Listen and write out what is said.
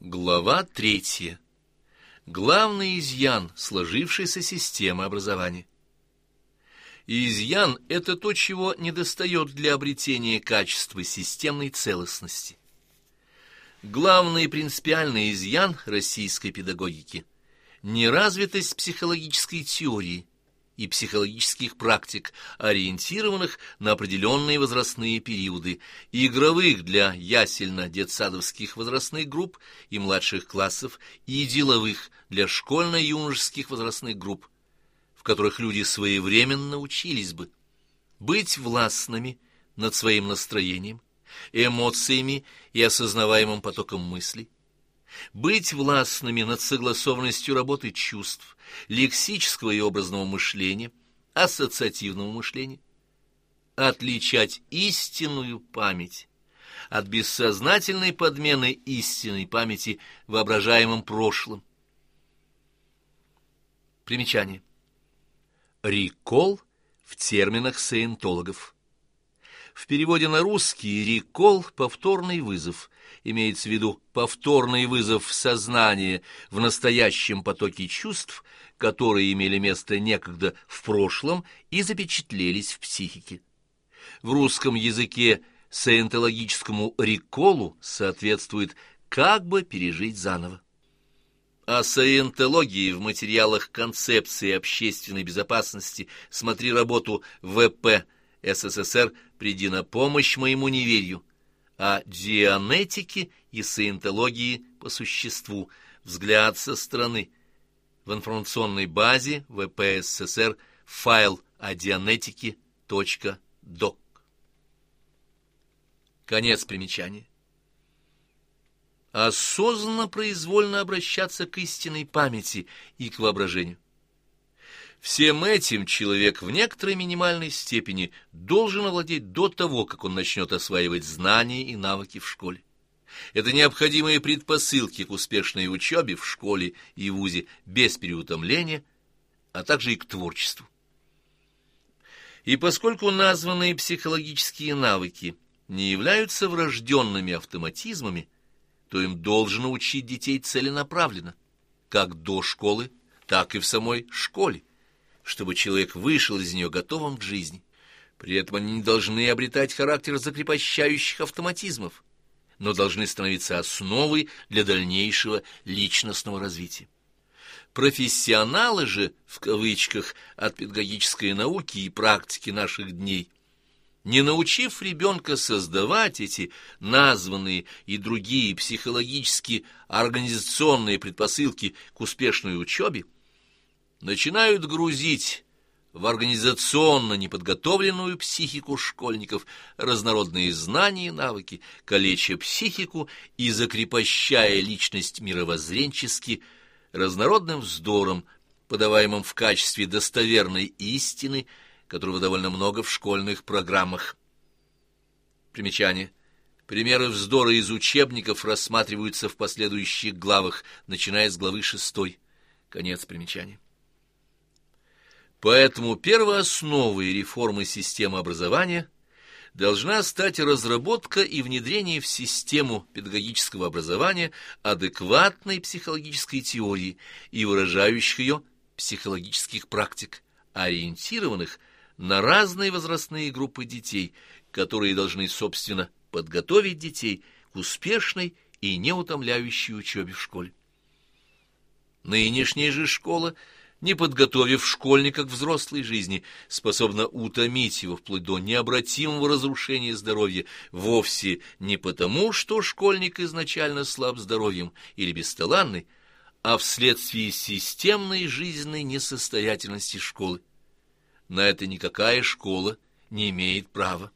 Глава третья. Главный изъян сложившейся системы образования. Изъян – это то, чего недостает для обретения качества системной целостности. Главный принципиальный изъян российской педагогики – неразвитость психологической теории – и психологических практик, ориентированных на определенные возрастные периоды, игровых для ясельно-детсадовских возрастных групп и младших классов, и деловых для школьно-юношеских возрастных групп, в которых люди своевременно учились бы. Быть властными над своим настроением, эмоциями и осознаваемым потоком мыслей, быть властными над согласованностью работы чувств, лексического и образного мышления, ассоциативного мышления, отличать истинную память от бессознательной подмены истинной памяти воображаемым прошлым. Примечание. Рекол в терминах саентологов. В переводе на русский «рекол» — повторный вызов, имеется в виду повторный вызов в сознание в настоящем потоке чувств, которые имели место некогда в прошлом и запечатлелись в психике. В русском языке саентологическому «реколу» соответствует «как бы пережить заново». О саентологии в материалах концепции общественной безопасности смотри работу ВП СССР «Приди на помощь моему неверию», о дианетике и саентологии по существу, взгляд со стороны. В информационной базе ВП СССР файл о дианетике .док. Конец примечания. Осознанно произвольно обращаться к истинной памяти и к воображению. Всем этим человек в некоторой минимальной степени должен овладеть до того, как он начнет осваивать знания и навыки в школе. Это необходимые предпосылки к успешной учебе в школе и вузе без переутомления, а также и к творчеству. И поскольку названные психологические навыки не являются врожденными автоматизмами, то им должно учить детей целенаправленно, как до школы, так и в самой школе чтобы человек вышел из нее готовым к жизни. При этом они не должны обретать характер закрепощающих автоматизмов, но должны становиться основой для дальнейшего личностного развития. Профессионалы же, в кавычках, от педагогической науки и практики наших дней, не научив ребенка создавать эти названные и другие психологические организационные предпосылки к успешной учебе, начинают грузить в организационно неподготовленную психику школьников разнородные знания и навыки, калеча психику и закрепощая личность мировоззренчески разнородным вздором, подаваемым в качестве достоверной истины, которого довольно много в школьных программах. Примечание. Примеры вздора из учебников рассматриваются в последующих главах, начиная с главы шестой. Конец примечания. Поэтому первоосновой реформы системы образования должна стать разработка и внедрение в систему педагогического образования адекватной психологической теории и выражающих ее психологических практик, ориентированных на разные возрастные группы детей, которые должны, собственно, подготовить детей к успешной и неутомляющей учебе в школе. Нынешняя же школа – не подготовив школьника к взрослой жизни, способна утомить его вплоть до необратимого разрушения здоровья, вовсе не потому, что школьник изначально слаб здоровьем или бесталанный, а вследствие системной жизненной несостоятельности школы. На это никакая школа не имеет права.